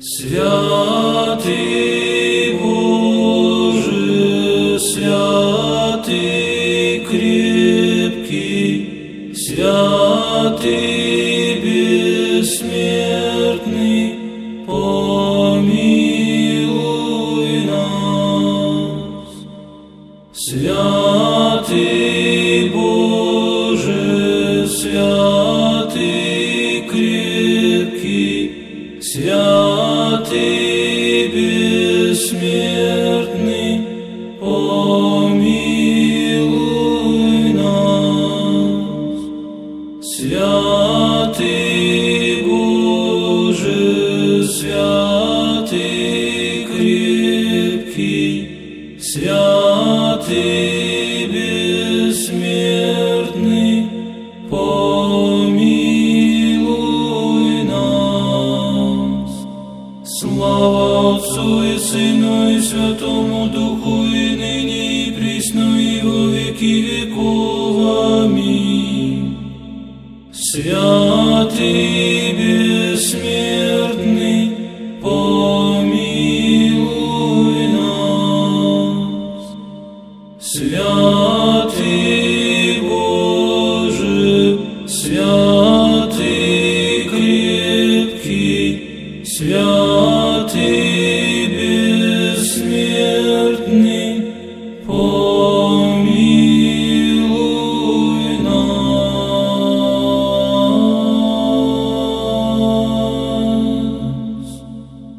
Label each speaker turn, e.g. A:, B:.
A: Святый Боже, святый крепкий, святый бессмертный, помилуй нас. Святый Боже, святый крепкий, святый бессмертный, помилуй нас. Святый Боже, святый крепкий, святый бессмертный, помилуй Слава Отцу и Сыну и Святому Духу, и ныне, и присно, и во веки веков. Аминь. Святый бессмертный, помилуй нас. Святый Se a.